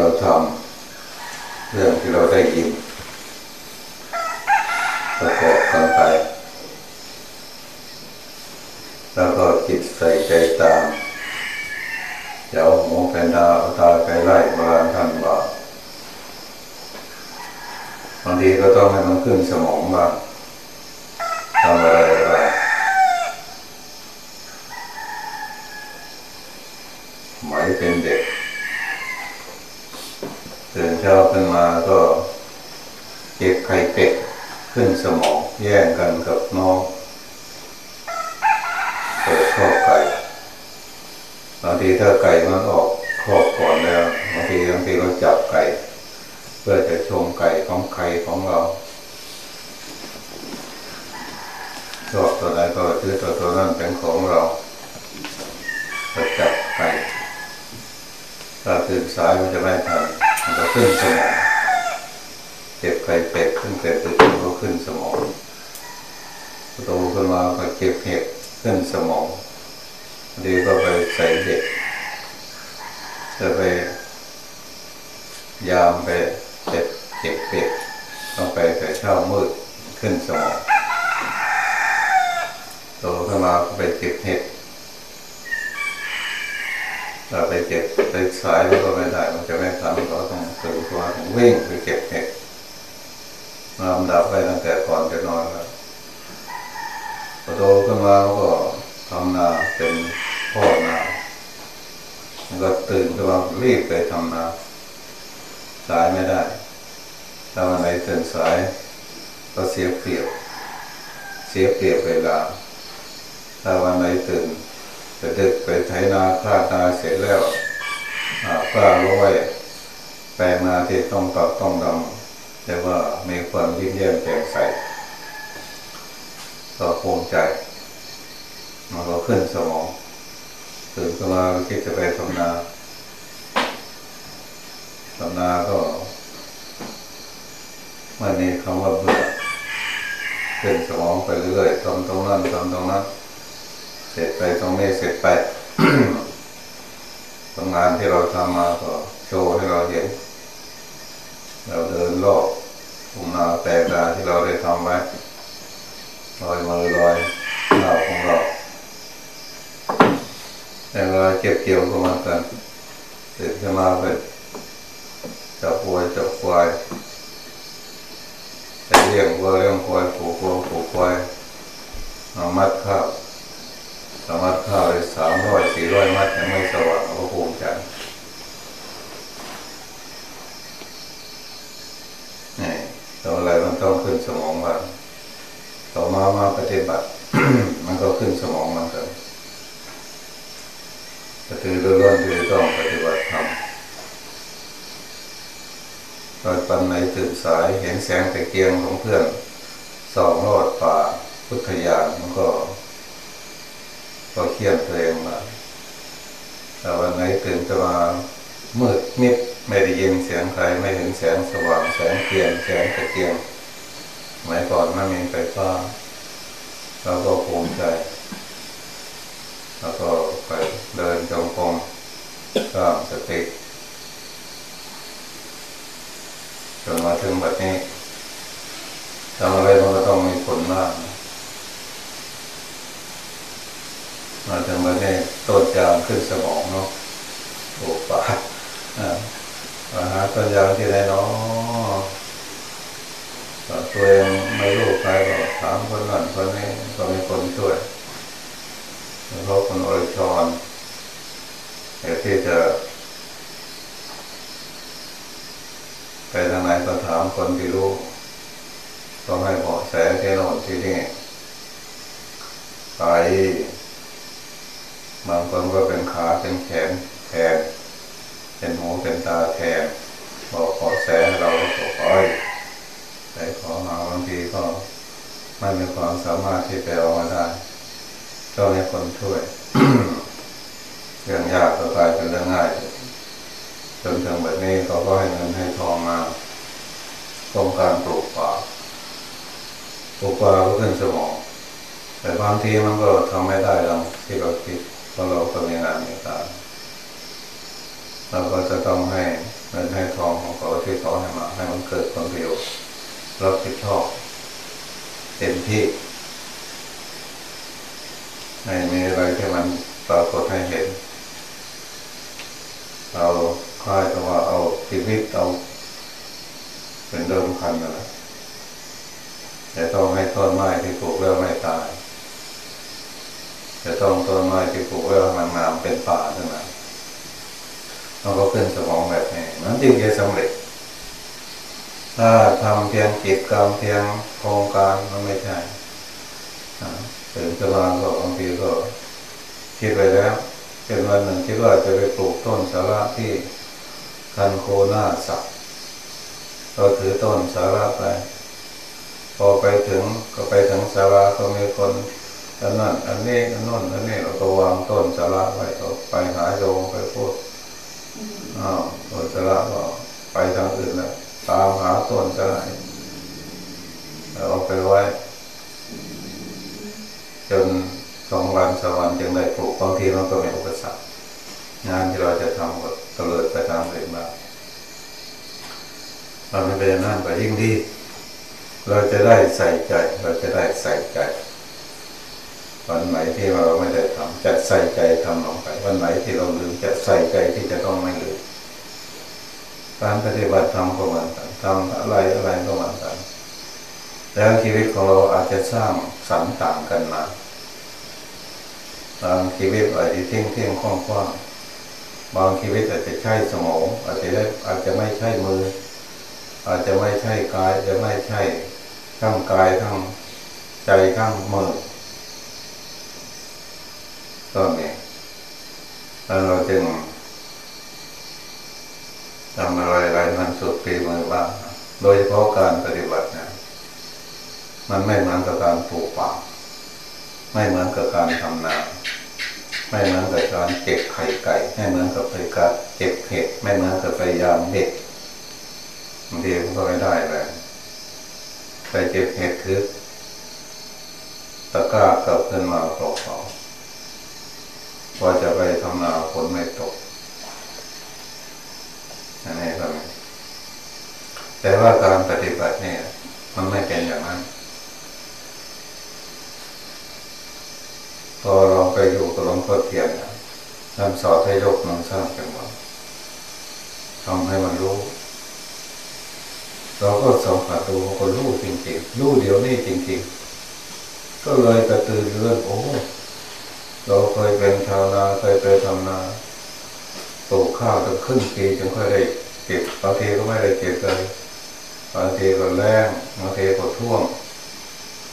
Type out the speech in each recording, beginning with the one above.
เราทำเรื่องที่เราได้ยินประกอบกันไป แล้วก็จิตใส่ใจตามเดี๋ยวหมูแพนดาเอาตาไปไล่โบราณท่านว่าบางทีก็ต้องให้มันขึ้นสมองบ้างทำอะไรอะไรไหมเป็นเด็กตื่น เช้าขึ้นมาก็เก็บไข่เป็ดขึ้นสมองแย่งกันกับน้องเปิดข้อไก่บางทีถ้าไก่มันออกครอบก่อนแล้วบางทีบางทีเราจับไก่ เพื่อจะชมไก่ของใครของเราชอบตัวไหนก็ซื้อตัวตัวนั้นเป็นของเราก็จับไก่ถ้าตื่นสายมันจะไม่ทัน มันก็ขึ้นสมองเก็บไข่เป็ดขึ้นเป็ดตื่นก็ขึ้นสมองโตขึ้นมาก็เก็บเห็ดขึ้นสมองดีก็ไปใส่เด็กจะไปยามไปเจ็บเจ็บเป็ดต้องไปแต่เช้ามืดขึ้นสมองโตขึ้นมาก็ไปเก็บเห็ ดถ้าไปเก็บไปสายแล้วก็ไม่ได้ มันจะไม่ทันเราต้องตื่นตัวต้องวิ่งไปเก็บเห็ดลำดับไปตั้งแต่ก่อนจะนอนแล้วพอโตขึ้นมาก็ทำนาเป็นพ่อนามันก็ตื่นขึ้นมารีบไปทำนาสายไม่ได้ถ้าวันไหนตื่นสายก็เสียเปรียบ เสียเปรียบเวลาถ้าวันไหนตื่น จะดึกไปไถนาคานาเสร็จแล้วป้าร้อยแปลงนาที่ต้องตัดต้องดำแต่ว่ามีความยิ้มแย้มแจ่มใสก็ภูมิใจมันก็ขึ้นสมองตื่นขึ้นมาคิดจะไปทำนาทำนาก็ไม่มีคำว่าเบื่อขึ้นสมองไปเรื่อยๆทำตรงนั้นทำตรงนั้น เสร็จไปตรงนี้เสร็จไปทำงานที่เราทำมาก็โชว์ให้เราเห็น เราเดินรอบทุ่งนาแปลกาที่เราได้ทำไว้ลอยมือลอยเท้าของเราแต่เวลาเก็บเกี่ยวก็มากันเสร็จขึ้นมาไปจับวัวจับควายเลี้ยงวัวเลี้ยงควายผูกวัวผูกควายเอามัดข้าว สามัดข้าวสามร้อยสี่ร้อยมัดยังไม่สว่างก็ภูมิใจนี่ตัวอะไรมันต้องขึ้นสมองบ้าต่อมามาปฏิบัติ มันก็ขึ้นสมองมันกันก็คือเรื่องที่ต้องปฏิบัติธรรมตอนตอนไหนตื่นสายเห็นแสงตะเกียงของเพื่อนสองรอดป่าพุทธยานมันก็ ก็เครียดตัวเองมาแต่วันไหนตื่นจะมามืดมิดไม่ได้ยินเสียงใครไม่เห็นแสงสว่างแสงเทียนแสงตะเกียงสมัยก่อนไม่มีไฟฟ้าเราก็ภูมิใจแล้วก็ไปเดินจงกรมสร้างสติจนมาถึงแบบนี้ทำอะไรมันก็ต้องมีผลมาก มาถึงแบบนี้ต้นยางขึ้นสมองเนาะปลูกป่ามาหาต้นยางที่ไหนเนาะตัวเองไม่รู้ใครก็ถามคนนั้นคนนี้ก็มีคนช่วยเพราะคนอริชอนแต่ที่จะไปทางไหนก็ถามคนที่รู้ต้องให้เบาะแสที่โน่นที่นี่ไป บางคนก็เป็นขาเป็นแขนแทนเป็นหูเป็นตาแทนบอกเบาะแสเราก็ไปแต่ขอมาบางทีก็ไม่มีความสามารถที่จะเอามาได้ก็ให้คนช่วยเรื่องยากก็กลายเป็นเรื่องง่ายจนถึงแบบนี้เขาก็ให้เงินให้ทองมาต้องการปลูกป่าปลูกป่าก็ขึ้นสมองแต่บางทีมันก็ทำไม่ได้เราที่เราคิด เราเราก็มีงานมีการเราก็จะต้องให้เงินให้ทองของเขาที่เขาให้มา ให้มันเกิดความประโยชน์รับผิดชอบเต็มที่ไม่มีอะไรที่มันปรากฏให้เห็น เราค่ายก็ว่าเอาชีวิตเอาเป็นเดิมพันนะจะต้องให้ต้นไม้ที่ปลูกแล้วไม่ตาย จะต้องต้นไม้ที่ปลูกแล้มันงามเป็นป่าขึ้นมาเราก็ขึ้นสมองแบบนี้นั้นจึงจะสำเร็จ ถ้าทำเพียงกิจกรรมเพียงโครงการมันไม่ใช่ตื่นขึ้นมาก็บางทีก็คิดไปแล้วเป็นวันหนึ่งคิดว่าจะไปปลูกต้นสาระที่คันโคหน้าสักเราถือต้นสาระไป พอไปถึงก็ไปถึงสาระก็มีคน อันนั้นอันนี้อันนั้นอันนี้เราก็วางต้นสาระไว้ก็ไปหาโยงไปพูดอ้าวต้นสาระก็ไปทางอื่นแล้วตามหาต้นสาระเอาไปไว้ จนสองวันสามวันจึงได้ปลูกบางทีมันก็มีอุปสรรคงานที่เราจะทำก็ตเลิดไปตามเรื่องมาเราไม่เป็นนั่นก็ยิ่งดี เราจะได้ใส่ใจ เราจะได้ใส่ใจ วันไหนที่เราไม่ได้ทำจะใส่ใจทำลงไป วันไหนที่เราลืมจะใส่ใจที่จะต้องไม่ลืมการปฏิบัติธรรมก็เหมือนกันทำอะไรอะไรก็เหมือนกัน แล้วชีวิตของเราอาจจะสร้างสรรต่างกันมาบางชีวิตอาจจะเที่ยงเที่ยงคล่องคล่องบางชีวิตอาจจะใช้สมองอาจจะอาจจะไม่ใช่มือ อาจจะไม่ใช่กายจะไม่ใช่ทั้งกายทั้งใจทั้งมือ ก็มีแล้วเราจึงทำอะไรอะไรมันสุดปีมือบ้าโดยเฉพาะการปฏิบัตินี่มันไม่เหมือนกับการปลูกป่าไม่เหมือนกับการทำนาไม่เหมือนกับการเก็บไข่ไก่ ไม่เหมือนกับไปการเก็บเห็ดไม่เหมือนกับไปยามเห็ดบางทีมันก็ไม่ได้เลยไปเก็บเห็ดคือตะกร้ากับขึ้นมาเปล่า ๆว่าจะไปทำนาฝนไม่ตกอันนี้ก็แต่ว่าการปฏิบัติเนี่ย มันไม่เป็นอย่างนั้น พอเราไปอยู่กับหลวงพ่อเทียนท่านสอนให้ยกมือสร้างจังหวะทำให้มันรู้ เราก็สัมผัสดูก็รู้จริงๆรู้เดี๋ยวนี้จริงๆ ก็เลยกระตือรือร้นโอ้ เราเคยเป็นชาวนาเคยไปทำนาปลูกข้าวตั้งครึ่งปีจึงค่อยได้เก็บบางทีก็ไม่ได้เก็บเลยบางทีก็แรงบางทีก็ท่วง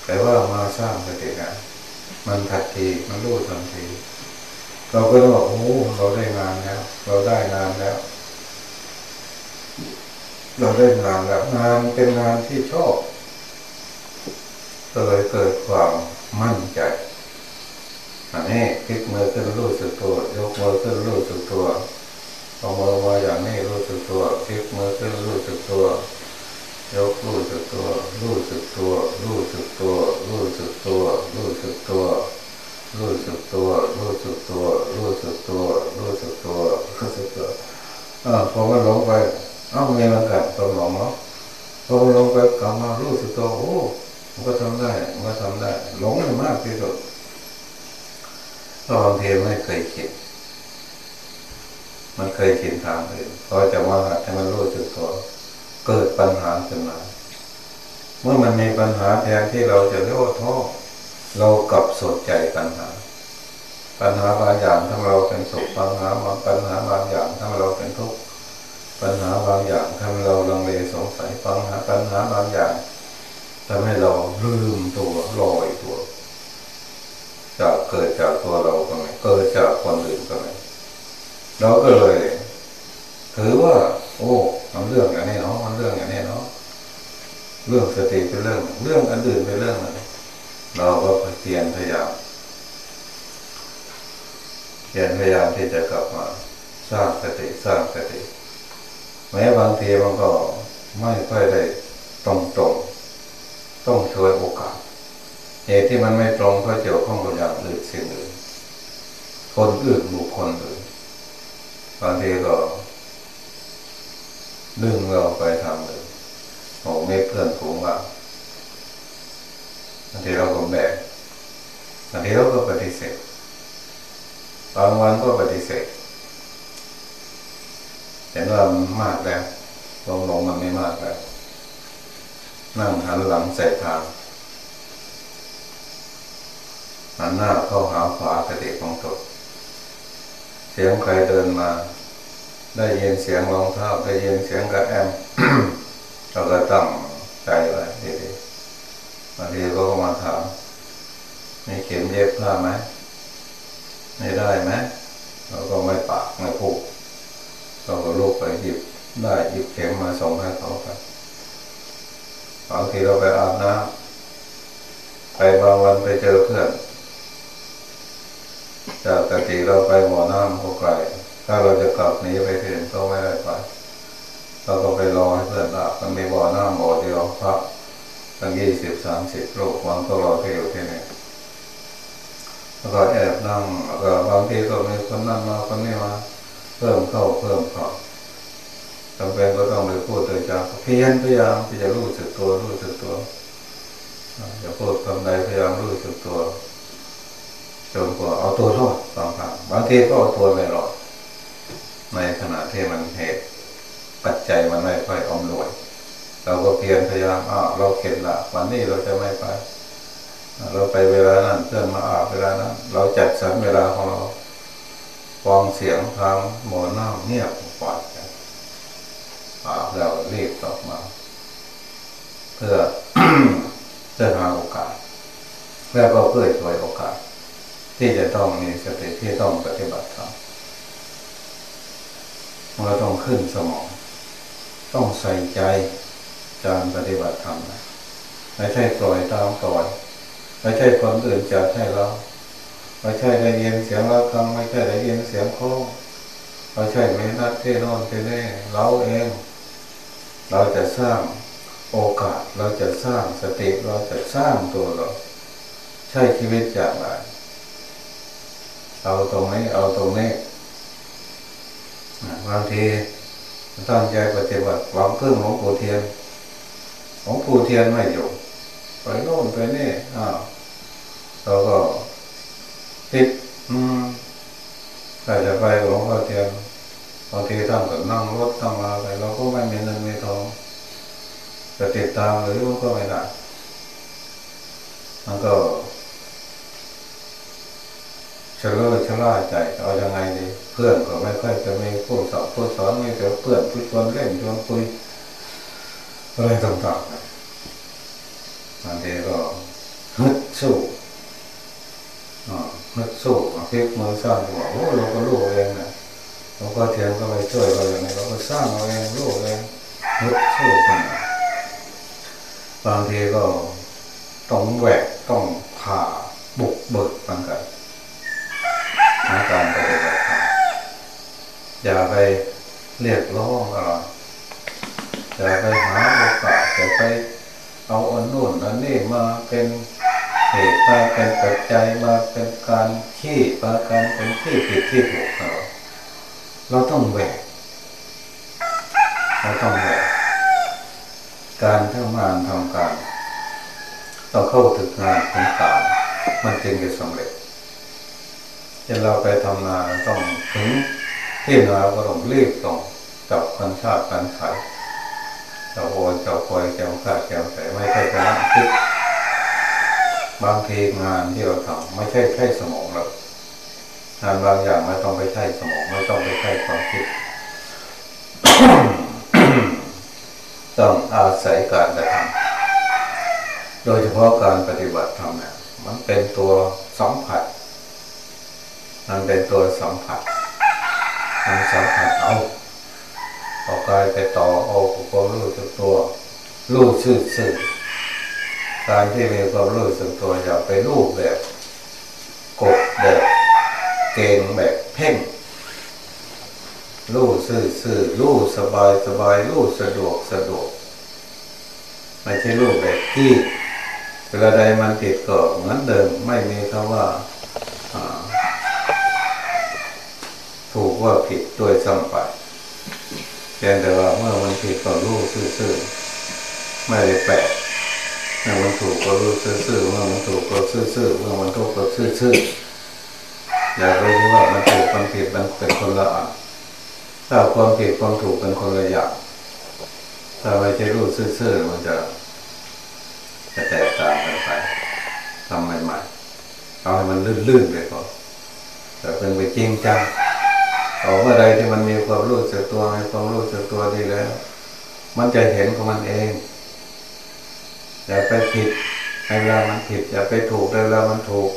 แต่ว่ามาสร้างสตินะมันทันทีมันรู้ทันที เราก็ต้องบอกโอ้เราได้งานแล้ว เราได้งานแล้ว เราได้งานแล้วงานเป็นงานที่ชอบก็เลยเกิดความมั่นใจ อันนี้คลิกมือขึ้นรู้สึกตัวยกมือขึ้นรู้สึกตัวเอามือมาอย่างนี้รู้สึกตัวคลิกมือขึ้นรู้สึกตัวยกรู้สึกตัวรู้สึกตัวรู้สึกตัวรู้สึกตัวรู้สึกตัวรู้สึกตัวรู้สึกตัวรู้สึกตัวรู้สึกตัวรู้สึกตัวอ่าพอมันลงไปเอ้ามีมันกัดตัวหลงเนาะพอลงไปกลับมารู้สึกตัวโอ้มันก็ทำได้มันก็ทำได้หลงมากที่สุด เพราบางทีไม่เคยคิด มันเคยคิดทางอื่นพอจะมาหัดให้มันรู้สึกตัวเกิดปัญหาขึ้นมา เมื่อมันมีปัญหาแทนที่เราจะเรียกว่าท้อเรากลับสนใจปัญหา ปัญหาบางอย่างทั้งเราเป็นสุขปัญหาบางปัญหาบางอย่างทั้งเราเป็นทุกข์ปัญหาบางอย่างทำเราลังเลสงสัยปัญหาปัญหาบางอย่างทำให้เราลืมตัวลอย จากเกิดจากตัวเราก็ไม่เกิดจากคนอื่นก็ไม่เราก็เลยถือว่า โอ้มันเรื่องอย่างนี้เนาะมันเรื่องอย่างนี้เนาะเรื่องสติเป็นเรื่อง เรื่องอันอื่นเป็นเรื่องอะไรเราก็เพียรพยายามเพียรพยายามที่จะกลับมาสร้างสติสร้างสติแม้บางทีมันก็ไม่ค่อยได้ตรงตรงต้องช่วยโอกาส เหตุที่มันไม่ตรงเพราะเกี่ยวข้องกับอย่างอื่นสิ่งอื่นคนอื่นบุคคลอื่นบางทีก็ดึงเราไปทำเลยโอ้ไม่เพื่อนผูงว่าบางทีเราก็แบกบางทีเราก็ปฏิเสธบางวันก็ปฏิเสธเห็นว่ามันมากแล้วลงลงมันไม่มากแล้วนั่งหันหลังใส่ทาง หันหน้าเข้าหาขวาสติของตนเสียงใครเดินมา ได้ยินเสียงรองเท้าได้ยินเสียงกระแอมเราก็ตั้งใจไว้ดีๆบางทีก็มาถามมีเข็มเย็บผ้าไหมไม่ได้ไหมเราก็ไม่ปากไม่พูดเราก็ลุกไปหยิบได้หยิบเข็มมาส่งให้เขาไปบางทีเราไปอาบน้ำไปบางวันไปเจอเพื่อน จากกติเราไปหมอน้ำก็ไกลถ้าเราจะกลับนี้ไปที่อนก็ไม่ได้ไปเราก็ไปรอให้เพื่อนอาบมันมีบ่อน้ำบ่อเดียวพักตั้งยี่สิบสามสิบโลกวันก็รอที่อยู่ที่นี่แล้วก็แอบนั่งแล้วก็บางทีก็มีคนนั่งมาคนนี้มาเพิ่มเข้าเพิ่มเข้าจำเป็นก็ต้องไปพูดโดยจากเพียรพยายามที่จะรู้สึกตัวรู้สึกตัวอย่าพูดคำใดพยายามรู้สึกตัว จนกว่าเอาตัวรอดบางครั้งบางทีก็เอาตัวไม่รอดในขณะที่มันเหตุ ปัจจัยมันไม่ค่อยอมรวย เราก็เพียรพยายามอ้าวเราเข็ดละวันนี้เราจะไม่ไป เราไปเวลานั้นเพื่อนมาอาบเวลานั้นเราจัดสรรเวลาของเราฟังเสียงทางหมอน้ำเงียบปลอดกันอาบแล้วรีบออกมา เพื่อเพื่อหาโอกาสแล้วก็เพื่อช่วยโอกาส ที่จะต้องมีสติที่ต้องปฏิบัติธรรมเราต้องขึ้นสมอง ต้องใส่ใจการปฏิบัติธรรมนะไม่ใช่ปล่อยตามปล่อยไม่ใช่คนอื่นจัดให้เราไม่ใช่ได้ยินเสียงเราทำไม่ใช่ได้ยินเสียงโค้งไม่ใช่ไม่นัดที่น่นที่นี่เราเอง เราจะสร้างโอกาสเราจะสร้างสติเราจะสร้างตัวเรา ใช้ชีวิตอย่างไร เอาตรงนี้ เอาตรงนี้บางทีตั้งใจปฏิบัติหวังพึ่งหลวงปู่เทียนหลวงปู่เทียนไม่อยู่ไปโน่นไปนี่อ้าวเราก็ติดอืมถ้าจะไปหลวงพ่อเทียนบางทีท่านก็นั่งรถตั้งมาไปเราก็ไม่มีเงินมีทองจะติดตามหรือมันก็ไม่ได้มันก็ ชะเลาชะล่าใจเอาอยัางไงดีเพื่อนก็ไม่ค่อยจะมีผู้สอนผู้สอนไม่แต่เพื่อนผู้ชวนเล่นชวนคุยอะไรต่างๆบางทีก็ฮึดสู้ฮึดสู้พลิกมือสร้างหัวโอ้เราก็รู้เองนะหลวงพ่อเทียนก็ไปช่วยเราอย่างนี้เราก็สร้างเราเองรู้เองฮึดสู้กันบางทีก็ต้องแหวกต้องผ่าบุกเบิกเหมือนกัน ในการปฏิบัติธรรมอย่าไปเรียกร้องอะไรอย่าไปหาโอกาสอย่าไปเอาอันนู่นอันนี้มาเป็นเหตุมาเป็นปัจจัยมาเป็นการขี้มาการเป็นที่ผิดที่ถูกเราเราต้องแหวกเราต้องแหวกการทำงานทำการต้องเข้าถึงงานของการมันจึงจะสำเร็จ จะเราไปทำนาต้องถึงที่นาก็ต้องรีบต้องจับคันชาติคันไข่จ้าโอยจ้าคอยจ้าขาดจ้าแต่ไม่ใช่การคิดบางทีงานที่เราทำไม่ใช่ใช้สมองเรางานบางอย่างไม่ต้องไปใช้สมองไม่ต้องไปใช้ความคิดต้องอาศัยการกระทำโดยเฉพาะการปฏิบัติธรรมเนี่ยมันเป็นตัวสัมผัส มันเป็นตัวสัมผัสมันสัมผัสเอาเอากายไปต่อเอาความรู้สึกตัว รู้ชื่อสื่อการที่มีความรู้สึกตัวอย่าไปรู้แบบกดแบบเก่งแบบเพ่งรู้ซื่อซื่อรู้สบายสบายรู้สะดวกสะดวก ไม่ใช่รู้แบบที่เวลาใดมันติดก็เหมือนเดิมไม่มีคำว่า ถูกว่าผิดด้วยซ้ำไปเพียงแต่ว่าเมื่อมันผิดก็รู้ซื่อๆไม่ได้แปลกเมื่อมันถูกก็รู้ซื่อๆเมื่อมันถูกก็ซื่อๆเมื่อมันถูกก็ซื่อๆอย่าไปคิดว่ามันถูกมันผิดมันเป็นคนละอันถ้าความผิดความถูกเป็นคนละอย่างถ้าไม่ใช่รู้ซื่อๆมันจะจะแตกต่างกันไปทำใหม่ๆเอาให้มันลื่นๆไปก่อนแต่เป็นไปจริงจัง เอาเมื่อใดที่มันมีความรู้สึกตัวมีความรู้สึกตัวดีแล้ว มันจะเห็นของมันเองอย่าไปผิดในเวลามันผิดอย่าไปถูกในเวลามันถูก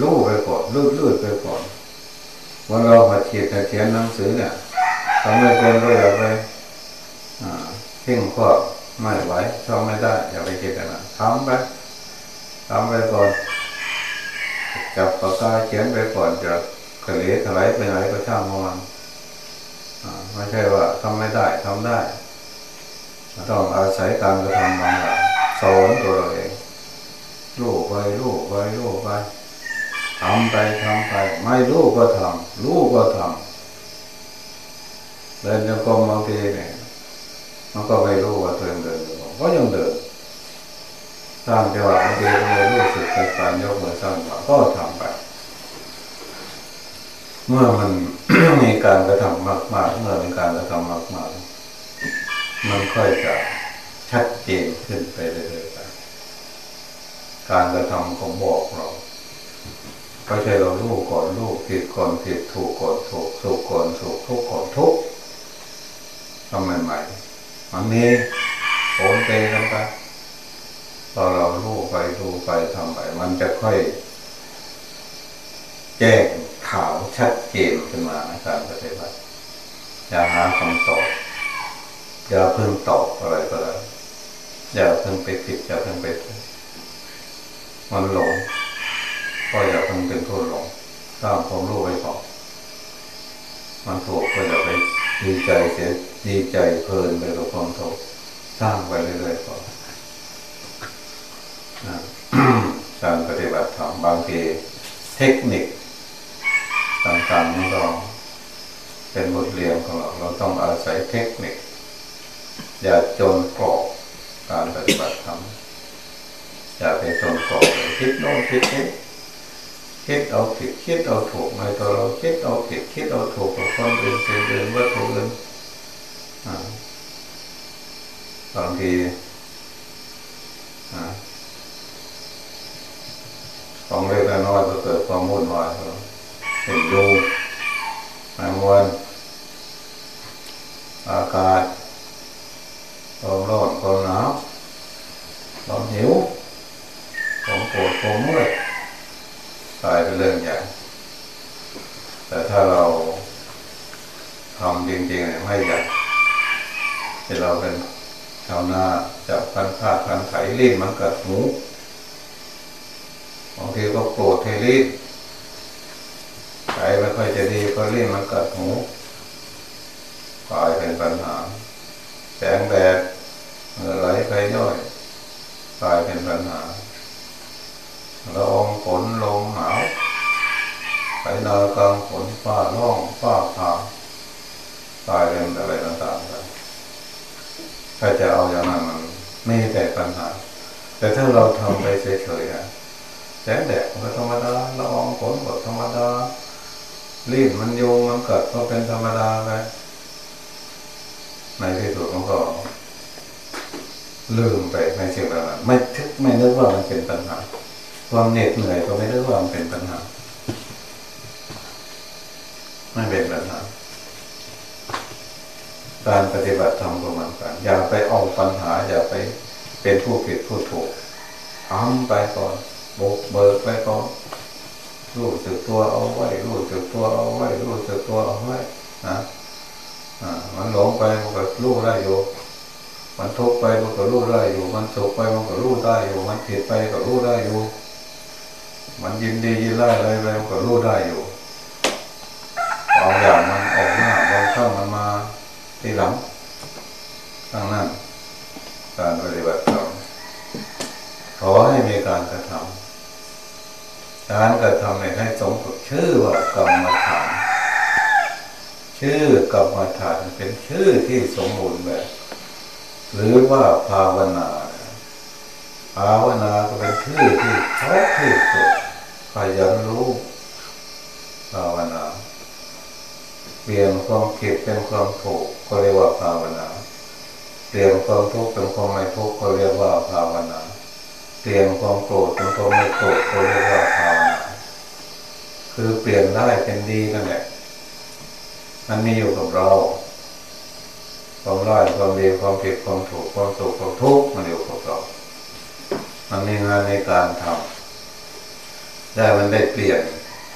รู้ไปก่อนลื่นๆไปก่อนวันเราหัดเขียนเขียนหนังสือเนี่ยทำไม่เป็นก็อย่าไปเพ่งข้อไม่ไหวทำไม่ได้อย่าไปคิดนะทำไปทำไปก่อนจับปากกาเขียนไปก่อนจะกระ เหลถลายไปไหนก็ช่างมันไม่ใช่ว่าทำไม่ได้ทำได้ ต้องอาศัยการกระทำบางอย่างสอนตัวเราเองรู้ไปรู้ไปรู้ไปทำไปทำไป ไม่รู้ก็ทำรู้ก็ทำเดินจะกรมบางทีเนี่ยมันก็ไม่รู้ว่าตัวเองเดินก็ยังเดินสร้างจังหวะบางทีก็ไม่รู้สึกการยกมือสร้างก็ทำไป เมื่อมันมีการกระทำมาก ๆ เมื่อมีการกระทำมาก ๆ มันค่อยจะชัดเจนขึ้นไปเรื่อยๆการกระทำของบอกเราไม่ใช่เราลูกก่อนลูกผิดก่อนผิดถูกก่อนถูกสุขก่อนสุขทุกข์ก่อนทุกข์ทำใหม่ๆมันนี้โอนเตกันไปพอเราลูกไปดูไปทำไป มันจะค่อย แจ้ง ข่าวชัดเจนขึ้นมาในการปฏิบัติอย่าหาคำตอบอย่าเพิ่งตอบอะไรก็ได้วอย่าเพิ่งไปผิดอย่าเพิ่งไปมันหลงก็อย่าเพิ่งเป็นผู้หลงสร้างความรู้ไว้ก่อนมันถูกก็อย่าไปดีใจเสียดีใจเพลินไปกับความถูกสร้างไปเรื่อยๆก่อนการปฏิบัติธรรมบางทีเทคนิค ต่างๆนี่ก็เป็นบทเรียนของเรา เราต้องอาศัยเทคนิค อย่าจนกรอบการปฏิบัติธรรมอย่าไปจนกรอบคิดโน้นคิดนี้คิดเอาผิดคิดเอาถูกในตัวเราคิดเอาผิดคิดเอาถูกกับคนอื่นสิ่งอื่นวัตถุอื่นบางทีของเล็กน้อยก็เกิดความมุ่นวาย เห็นดูแมงวันอากาศความร้อนความหนาวความหิวความปวดความเมื่อยกลายเป็นเรื่องใหญ่แต่ถ้าเราทำจริงๆไม่ใหญ่ที่เราเป็นชาวนาจับพันผ้าพันไถลิ้นมันกัดหมูบางทีก็โกรธเทลิ้น ใจไม่ค่อยจะดีก็ลิ้นมันกัดหูกลายเป็นปัญหาแสงแดดเมื่อไหลไปย่อยกลายเป็นปัญหาละอองฝนลมหนาวไปนากลางฝนฟ้าร้องฟ้าผ่ากลายเป็นอะไรต่างๆกันถ้าจะเอาอย่างนั้นมันไม่แต่ปัญหา แต่ถ้าเราทำไปเฉยๆอะแสงแดดก็ธรรมดาละอองฝนก็ธรรมดา ลิ้นมันโยงมันเกัดก็เป็นธรรมดาไปในที่สุดมันก็ลืมไปในสิ่งนั้นไม่ทึกไม่นึกว่ามันเป็นปัญหา ความเหน็ดเหนื่อยก็ไม่นึกว่ามันเป็นปัญหา ไม่เป็นปัญหา การปฏิบัติธรรมก็เหมือนกันอย่าไปเอาปัญหา อย่าไปเป็นผู้ผิดผู้ถูกทำไปก่อนบกเบิกไปก่อน รู้สึกตัวเอาไว้ รู้สึกตัวเอาไว้ รู้สึกตัวเอาไว้นะอ่ามันหลงไปมันก็รู้ได้อยู่ มันทุกไปมันก็รู้ได้อยู่ มันสุขไปมันก็รู้ได้อยู่ มันผิดไปก็รู้ได้อยู่ มันยินดียินไล่อะไรไปมันก็รู้ได้อยู่เอาอย่างมันออกหน้าบางครั้งมันมาทีหลังทั้งนั้นการปฏิบัติธรรมขอให้มีการกระทำ การกระทำให้สมกับชื่อว่ากรรมฐานชื่อกรรมฐานเป็นชื่อที่สมบูรณ์แบบหรือว่าภาวนาภาวนาก็เป็นชื่อที่เพราะที่สุดขยันรู้ภาวนา เปลี่ยนความผิดเป็นความถูกก็เรียกว่าภาวนา เปลี่ยนความทุกข์เป็นความไม่ทุกข์ก็เรียกว่าภาวนา เปลี่ยนความโกรธเป็นความไม่โกรธก็เรียกว่าภาวนาคือเปลี่ยนได้เป็นดีนั่นแหละ มันมีอยู่กับเราความร้ายความดีความผิดความถูกความสุขความทุกข์มันอยู่กับเรา มันมีงานในการทำได้มันได้เปลี่ยน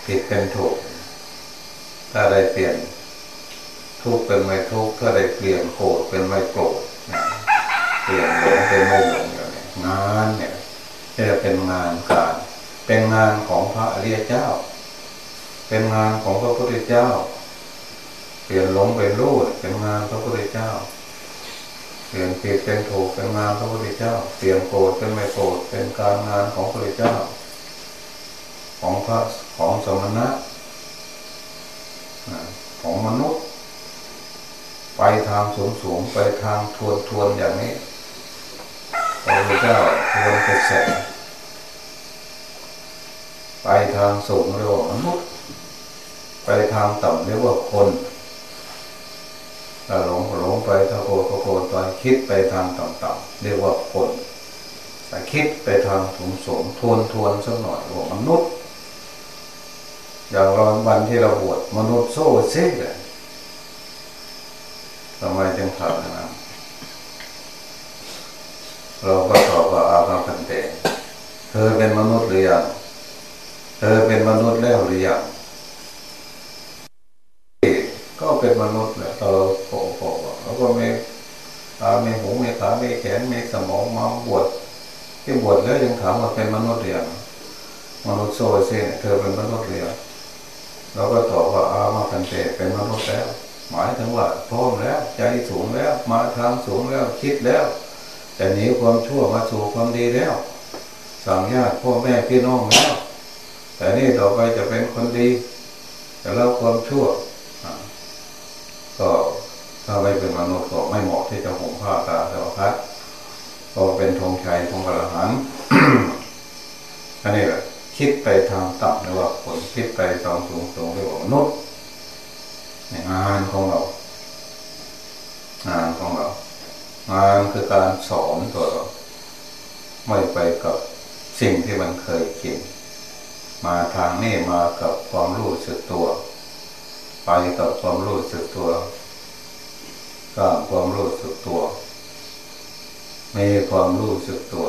ผิดเป็นถูก ถ้าได้เปลี่ยนทุกข์เป็นไม่ทุกข์ถ้าได้เปลี่ยนโกรธเป็นไม่โกรธเปลี่ยนหลงเป็นไม่หลงอย่างนี้งานเนี่ย จะเป็นงานการ เป็นงานของพระอริยเจ้า เป็นงานของพระพุทธเจ้า เปลี่ยนหลงเป็นรู้เป็นงานพระพุทธเจ้า เปลี่ยนผิดเป็นถูกเป็นงานพระพุทธเจ้า เปลี่ยนโกรธเป็นไม่โกรธเป็นการงานของพระพุทธเจ้า ของพระของสมณะของมนุษย์ ไปทางสูงสูงไปทางทวนทวนอย่างนี้พระพุทธเจ้าทวนกระแส ไปทางสูงเรียกว่ามนุษย์ไปทางต่ำเรียกว่าคนถ้าหลงหลงไปถ้าโกรธโกรธไปคิดไปทางต่ำๆเรียกว่าคนแต่คิดไปทางสูงสูงทวนทวนสักหน่อยว่ามนุษย์อย่างเราวันที่เราบวชมนุษย์โซ่เซ่เลยทำไมจึงทำนะเราก็ตอบว่าอาภาพันเตเธอเป็นมนุษย์หรือยัง เธอเป็นมนุษย์แล้วหรือยังก็เป็นมนุษย์แหละเราโผล่โผล่แล้วก็ไมีตามีหูไมีขาไมีแขนไมีสมองมาบวชที่บวชแล้วยังถามว่าเป็นมนุษย์หรือยังมนุษย์โซ่เซ่เธอเป็นมนุษย์หรือยังเราก็ตอบว่าอามาพันเตเป็นมนุษย์แล้ว หมายถึงว่าพร้อมแล้ว ใจสูงแล้ว มาทางสูงแล้วคิดแล้วจะหนีความชั่วมาสู่ความดีแล้ว สั่งญาติพ่อแม่พี่น้องแล้ว แต่นี่ต่อไปจะเป็นคนดีจะเล่าความชั่วก็ถ้าไม่เป็นมนุษย์ก็ไม่เหมาะที่จะห่มผ้าตาสวัดก็เป็นธงชัยของพระหันอันนี้แหละคิดไปทางต่ำหรือว่าผลคิดไปทางสูงสูงเรียกว่ามนุษย์งานของเรางานของเรางานคือการสอนตัวเราไม่ไปกับสิ่งที่มันเคยกิน มาทางนี้มากับความรู้สึกตัว ไปกับความรู้สึกตัวสร้างความรู้สึกตัวมีความรู้สึกตัว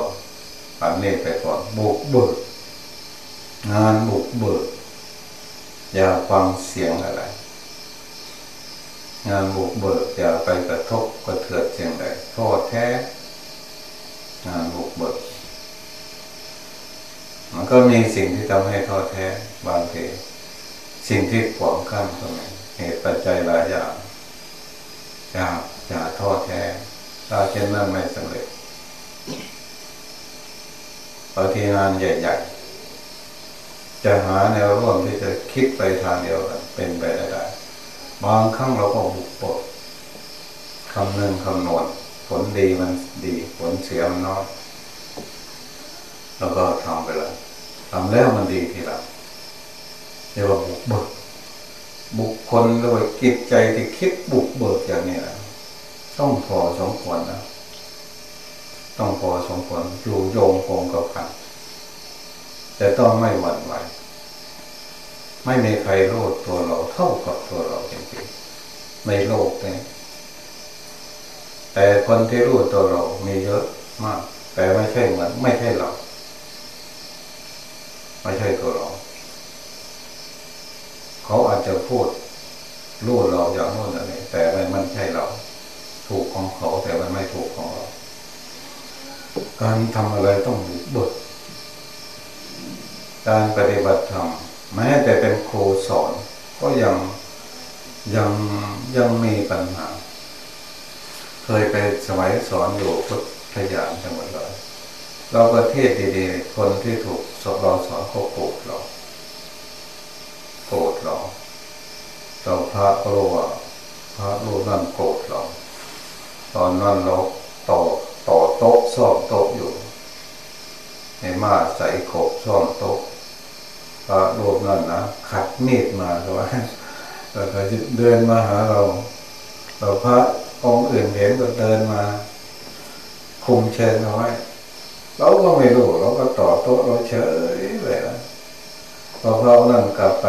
อันนี้ไปก่อนบุกเบิกงานบุกเบิกอย่าฟังเสียงอะไร งานบุกเบิกอย่าไปกระทบกระเทือนเสียงใดโทษแท้งานบุกเบิก มันก็มีสิ่งที่ทำให้ท้อแท้บางทีสิ่งที่ขวางกั้นตรงนี้เหตุปัจจัยหลายอย่างอย่าอย่าท้อแท้ถ้าเช่นนั้นไม่สำเร็จบางทีงานใหญ่ๆ จะหาแนวร่วมที่จะคิดไปทางเดียวกันเป็นไปได้ บางครั้งเราก็บุกปดคำนึงคำนวณผลดีมันดี ผลเสียมันน้อย แล้วก็ทำไปเลยทำแล้วมันดีทีหลังเรียกว่าบุกเบิกบุคคลโดยจิตใจที่คิดบุกเบิกอย่างนี้นะต้องพอสมควรนะต้องพอสมควรอยู่โยงคงกับกันแต่ต้องไม่หวั่นไหวไม่มีใครรู้ตัวเราเท่ากับตัวเราจริงๆในโลกนี้แต่คนที่รู้ตัวเรามีเยอะมาก แต่ไม่ใช่เหมือนไม่ใช่เรา ไม่ใช่ตัวเรา เขาอาจจะพูดรู้เราอย่างโน้นอย่างนี้แต่มันไม่ใช่เรา ถูกของเขาแต่มันไม่ถูกของเรา การทำอะไรต้องบุกเบิกการปฏิบัติธรรมแม้แต่เป็นครูสอนก็ยังยังยังมีปัญหา เคยไปสมัยสอนอยู่พุทธยานจังหวัดเลย เราประเทศดีๆ คนที่ถูกสอนเราสอนเขาโกรธเราโกรธเราเราพระก็รู้ว่าพระรูปนั้นโกรธเรา ตอนนั้นเราต่อต่อโต๊ะซ่อมโต๊ะอยู่ ในมาใส่ขบซ่อมโต๊ะพระรูปนั้นนะขัดมีดมาก็ว่าแล้วก็เดินมาหาเราเราพระองค์อื่นเห็นก็เดินมา คุมเชิญเอาไว้ เราก็ไม่รู้เราก็ต่อโต๊ะเราเฉยเลยนะพอพระนั่นกลับไป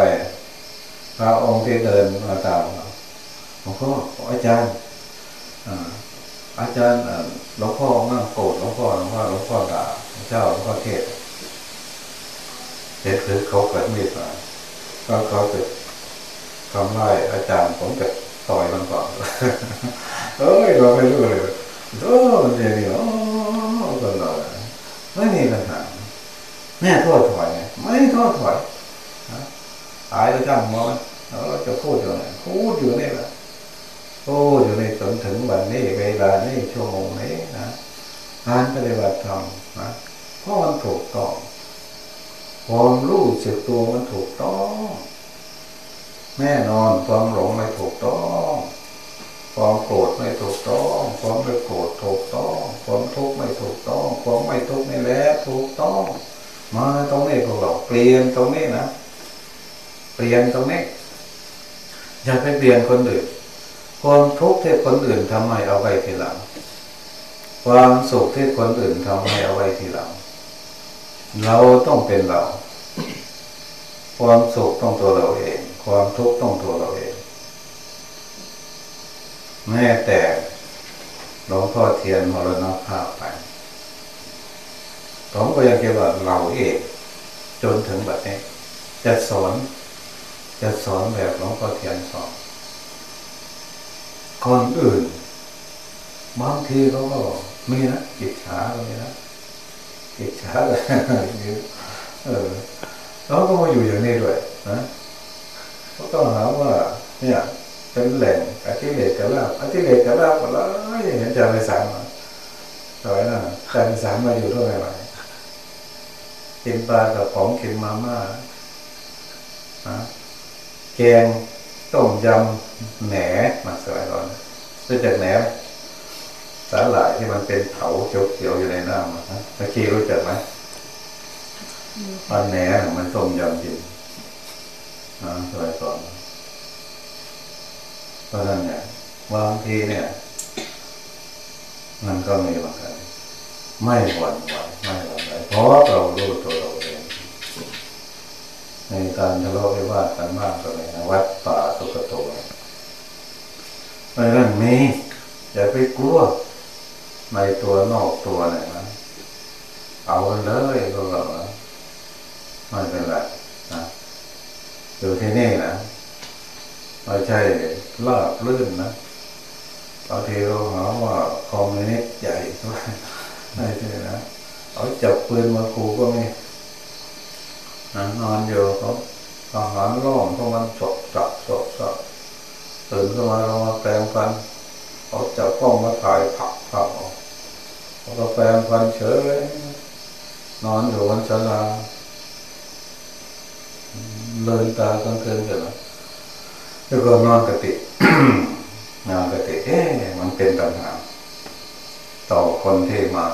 พระองค์ที่เดินมาตามเราหลวงพ่ออาจารย์อาจารย์หลวงพ่อนั่งโกรธหลวงพ่อหลวงพ่อหลวงพ่อด่าเจ้าหลวงพ่อเทศเห็นคือเขาเกิดมีดมาก็เขาเกิดทำไล่อาจารย์ผมจะต่อยมันก่อนเอ้ยเราไม่รู้เลยโอ้มันเดียวอ๋อก็เลย ไม่มีปัญหาแม่โทษถอยไงไม่โทษถอยตายแล้วจำมันเราจะพูดอยู่ไหนพูดอยู่นี่แหละพูดอยู่ในจนถึงวันนี้เวลานี้ชั่วโมงนี้นะการปฏิบัติธรรมนะเพราะมันถูกต้องความรู้สึกตัวมันถูกต้อง แน่นอนความหลงไม่ถูกต้อง ความโกรธไม่ถูกต้อง ความไม่โกรธถูกต้อง ความทุกข์ไม่ถูกต้อง ความไม่ทุกข์นี่แหละถูกต้อง มาตรงนี้พวกเราเปลี่ยนตรงนี้นะเปลี่ยนตรงนี้อย่าไปเปลี่ยนคนอื่น ความทุกข์ที่คนอื่นทำไมเอาไว้ทีหลัง ความสุขที่คนอื่นทำให้เอาไว้ทีหลัง เราต้องเป็นเรา ความสุขต้องตัวเราเอง ความทุกข์ต้องตัวเราเอง แม้แต่หลวงพ่อเทียนมรณภาพไปผมก็ยังคิดว่าเราเองจนถึงแบบนี้ จะสอน จะสอนแบบหลวงพ่อเทียนสอนคนอื่นบางทีเขาก็มีนะจิตฉาก็มีนะจิตฉาเลยเออเขาก็มาอยู่อย่างนี้ด้วยนะเขาก็หาว่า เนี่ย เป็นแหล่งอธิเลกกระลาบอธิเลกกระลาบอะไรเห็นจะไปสามมาสวยนะใครไปสามมาอยู่เท่าไหร่กินปลากับของกินมาม่านะแกงต้มยำแหนมาสมัยก่อนรู้จักแหนสาหร่ายที่มันเป็นเผาเขียวๆอยู่ในน้ำนะตะกี้รู้จักไหมมันแหนมันต้มยำกินนะสมัยก่อน เพราะนั้นเนี่ยบางทีเนี่ย มันก็มีเหมือนกันไม่หวั่นไหวไม่หวั่นไหวเพราะเรารู้ตัวเราเองในการทะเลาะวิวาทกันมากเลยนะวัดป่าสุกโตเพราะนั้นมีอย่าไปกลัวในตัวนอกตัวเนี่ยนะเอาเลยพวกเราไม่เป็นไรนะอยู่ที่นี่นะไม่ใช่ ลาบลื่นนะบางทีเราหาว่าคอมมิวนิสต์ใหญ่ไม่ใช่นะเอาจับปืนมาขู่ก็ไม่นอนอยู่เขาอาหารร่องพวกมันสดจับสดจับตื่นขึ้นมาเรามาแปลงฟันเขาจับกล้องมาถ่ายผักผักออกเขาก็แปลงฟันเฉยนอนอยู่บนศาลาเลยตากลางคืนกัน แล้วก็นอนกตินอนกติเอ๊ะมันเป็นปัญหา ต่อคนที่มา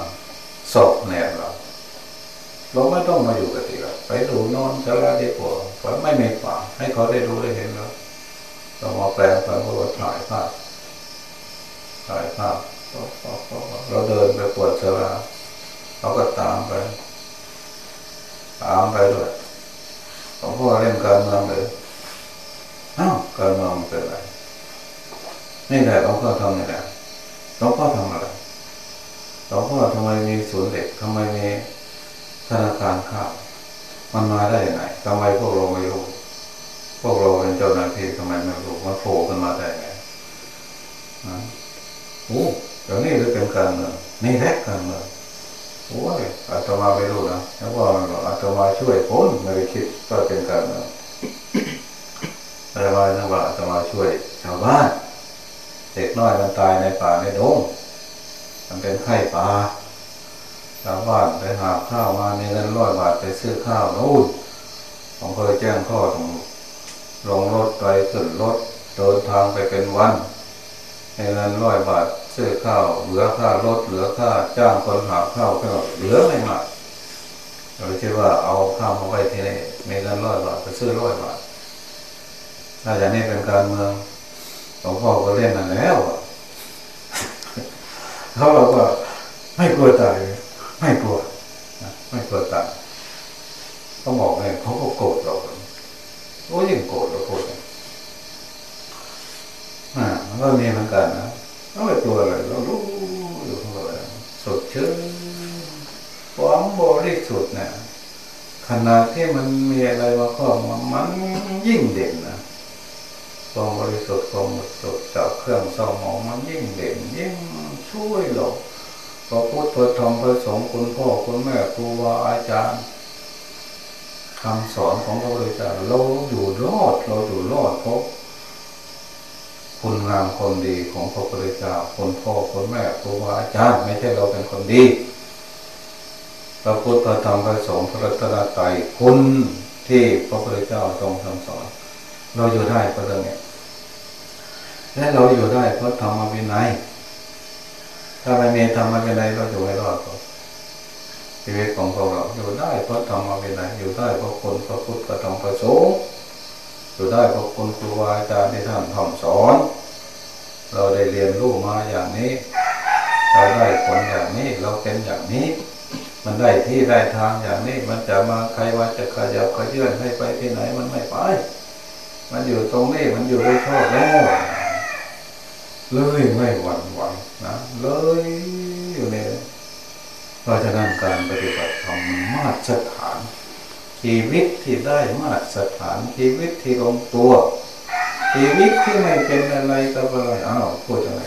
สอบแนวเราเราไม่ต้องมาอยู่กติเราไปดูนอนศาลาดีกว่าเพราะไม่มีป่าให้เขาได้ดูได้เห็นแล้วเรามาแปลงไปเพราะว่าถ่ายภาพถ่ายภาพเราเดินไปปวดศาลาเขาก็ตามไปตามไปด้วยหลวงพ่อเล่นการเมืองเลย การมองเป็นไรนี่แหละหลวงพ่อทำนี่แหละหลวงพ่อทำอะไรหลวงพ่อทำไมมีศูนย์เด็กทำไมมีธนาคารข้าวมันมาได้ยังไงทำไมพวกเราไม่รู้พวกเราเป็นเจ้าหน้าที่ทำไมไม่รู้มันโผล่ขึ้นมาได้ไงนะโอ้เดี๋ยวนี้จะเป็นการเมืองนี่แรกการเมืองโอ้ยอาตมาไม่รู้นะแล้วว่าอาตมาช่วยคนไม่ได้คิดว่าเป็นการเมือง อาตมานึกว่าอาตมาช่วยชาวบ้านเด็กน้อยมันตายในป่าในดงมันเป็นไข้ป่าชาวบ้านไปหาข้าวมามีเงินร้อยบาทไปซื้อข้าวนู่นผมเคยแจ้งข้อตรงลงรถไปขึ้นรถเดินทางไปเป็นวันให้เงินร้อยบาทซื้อข้าวเหลือค่ารถเหลือค่าจ้างคนหาข้าวก็เหลือไม่มากเราคิดว่าเอาข้าวมาไว้ที่นี่มีเงินร้อยบาทไปซื้อร้อยบาท ถ้าอย่างนี้เป็นการเมืองหลวงพ่อก็เล่นมาแล้วอะเขาเราก็ไม่กลัวตายไม่กลัวไม่กลัวตายเขาบอกไงเขาก็โกรธเราโอ้ยิ่งโกรธเราโกรธอ่ามันก็มีเหมือนกันนะเราไม่กลัวอะไรเรารู้อยู่ข้างในสดชื่นหวังบริสุทธิ์เนี่ยขณะที่มันมีอะไรมาครอบมันมันยิ่งเด่นนะ ความบริสุทธิ์ความหมดจดจากเครื่องเศร้าหมองมันยิ่งเด่นยิ่งช่วยเราพระพุทธพระธรรมพระสงฆ์คุณพ่อคุณแม่ครูบาอาจารย์คำสอนของพระพุทธเจ้าเราอยู่รอดเราอยู่รอดเพราะคุณงามความดีของพระพุทธเจ้าคุณพ่อคุณแม่ครูบาอาจารย์ไม่ใช่เราเป็นคนดีพระพุทธพระธรรมพระสงฆ์พระรัตนตรัยคุณที่พระพุทธเจ้าทรงทำสอน เราอยู่ได้เพราะเรื่องนี้ และเราอยู่ได้เพราะธรรมวินัยถ้าไม่มีธรรมวินัยเราอยู่ไม่รอดชีวิตของพวกเราอยู่ได้เพราะธรรมวินัยอยู่ได้เพราะคนพระพุทธพระธรรมพระสงฆ์อยู่ได้เพราะคนครูบาอาจารย์ที่ท่านทำสอน เราได้เรียนรู้มาอย่างนี้ เราได้ผลอย่างนี้เราเป็นอย่างนี้ มันได้ที่ได้ทางอย่างนี้ มันจะมาใครว่าจะขยับขยื่นให้ไปที่ไหนมันไม่ไป มันอยู่ตรงนี้มันอยู่ได้ชอบแล้ว เลยไม่หวั่นไหวนะเลยอยู่ในเพราะฉะนั้นการปฏิบัติธรรมมาตรฐาน ชีวิตที่ได้มาตรฐานชีวิตที่ลงตัว ชีวิตที่ไม่เป็นอะไรกับอะไรอ้าวพูดอะไร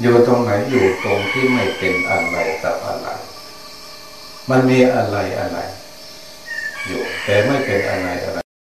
อยู่ตรงไหนอยู่ตรงที่ไม่เป็นอะไรกับอะไร มันมีอะไรอะไร อยู่แต่ไม่เป็นอะไรอะไร